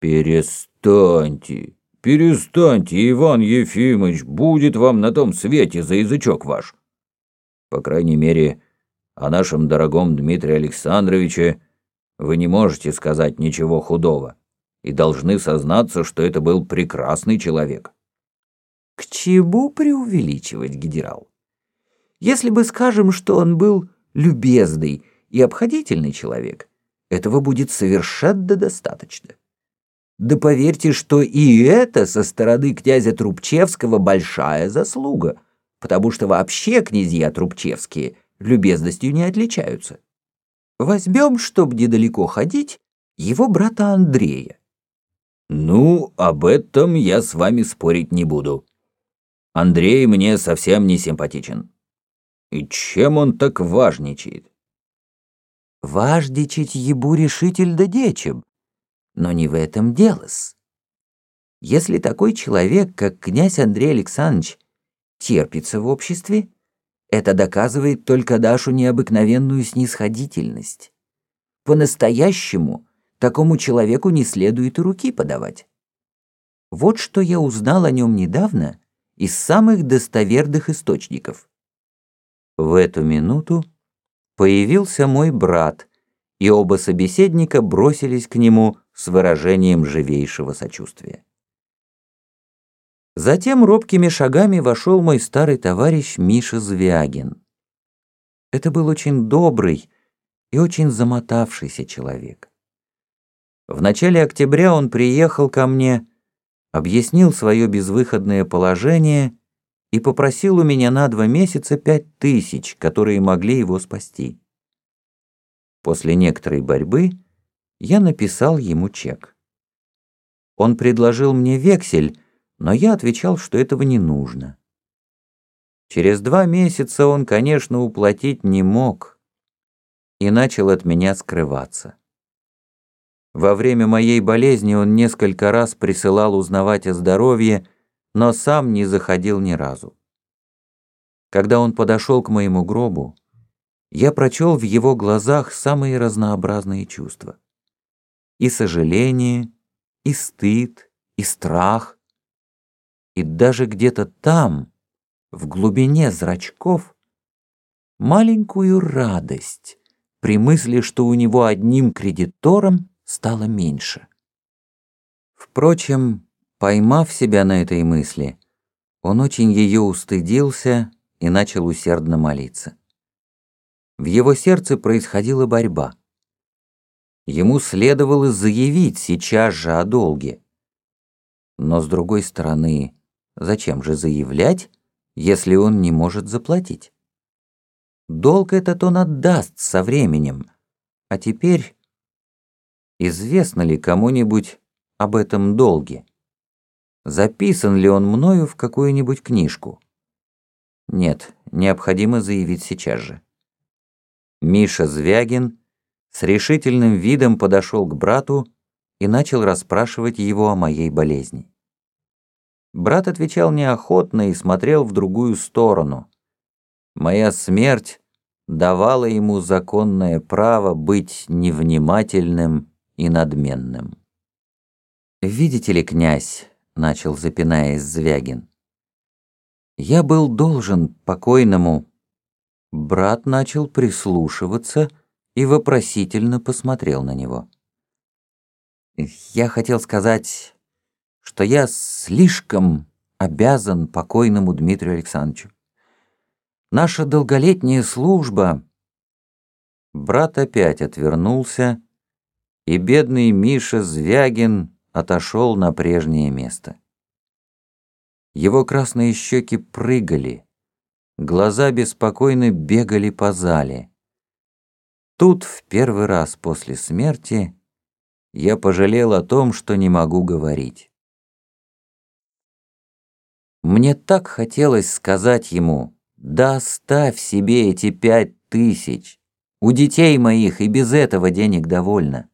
Перестаньте, перестаньте, Иван Ефимович, будет вам на том свете за язычок ваш. По крайней мере, о нашем дорогом Дмитрии Александровиче вы не можете сказать ничего худого и должны сознаться, что это был прекрасный человек. К чему преувеличивать, генерал? Если бы скажем, что он был любезный и обходительный человек, этого будет совершенно достаточно. Да поверьте, что и это со стороны князя Трубчевского большая заслуга, потому что вообще князья Трубчевские любезностью не отличаются. Возьмем, чтобы недалеко ходить, его брата Андрея. Ну, об этом я с вами спорить не буду. Андрей мне совсем не симпатичен. И чем он так важничает? Важничать ебу решитель да дечем, но не в этом дело-с. Если такой человек, как князь Андрей Александрович, терпится в обществе, это доказывает только Дашу необыкновенную снисходительность. По-настоящему такому человеку не следует руки подавать. Вот что я узнал о нем недавно из самых достоверных источников. В эту минуту появился мой брат, и оба собеседника бросились к нему с выражением живейшего сочувствия. Затем робкими шагами вошел мой старый товарищ Миша Звягин. Это был очень добрый и очень замотавшийся человек. В начале октября он приехал ко мне, объяснил свое безвыходное положение и попросил у меня на два месяца пять тысяч, которые могли его спасти. После некоторой борьбы я написал ему чек. Он предложил мне вексель, но я отвечал, что этого не нужно. Через два месяца он, конечно, уплатить не мог и начал от меня скрываться. Во время моей болезни он несколько раз присылал узнавать о здоровье, но сам не заходил ни разу. Когда он подошел к моему гробу, я прочел в его глазах самые разнообразные чувства. И сожаление, и стыд, и страх, и даже где-то там, в глубине зрачков, маленькую радость при мысли, что у него одним кредитором стало меньше. Впрочем, поймав себя на этой мысли, он очень ее устыдился и начал усердно молиться. В его сердце происходила борьба. Ему следовало заявить сейчас же о долге. Но с другой стороны, Зачем же заявлять, если он не может заплатить? Долг этот он отдаст со временем. А теперь известно ли кому-нибудь об этом долге? Записан ли он мною в какую-нибудь книжку? Нет, необходимо заявить сейчас же. Миша Звягин с решительным видом подошел к брату и начал расспрашивать его о моей болезни. Брат отвечал неохотно и смотрел в другую сторону. Моя смерть давала ему законное право быть невнимательным и надменным. «Видите ли, князь», — начал запинаясь Звягин, — «я был должен покойному». Брат начал прислушиваться и вопросительно посмотрел на него. «Я хотел сказать, что я слишком обязан покойному Дмитрию Александровичу. Наша долголетняя служба... Брат опять отвернулся, и бедный Миша Звягин отошел на прежнее место. Его красные щеки прыгали, глаза беспокойно бегали по зале. Тут в первый раз после смерти я пожалел о том, что не могу говорить. Мне так хотелось сказать ему, да оставь себе эти пять тысяч. У детей моих и без этого денег довольно.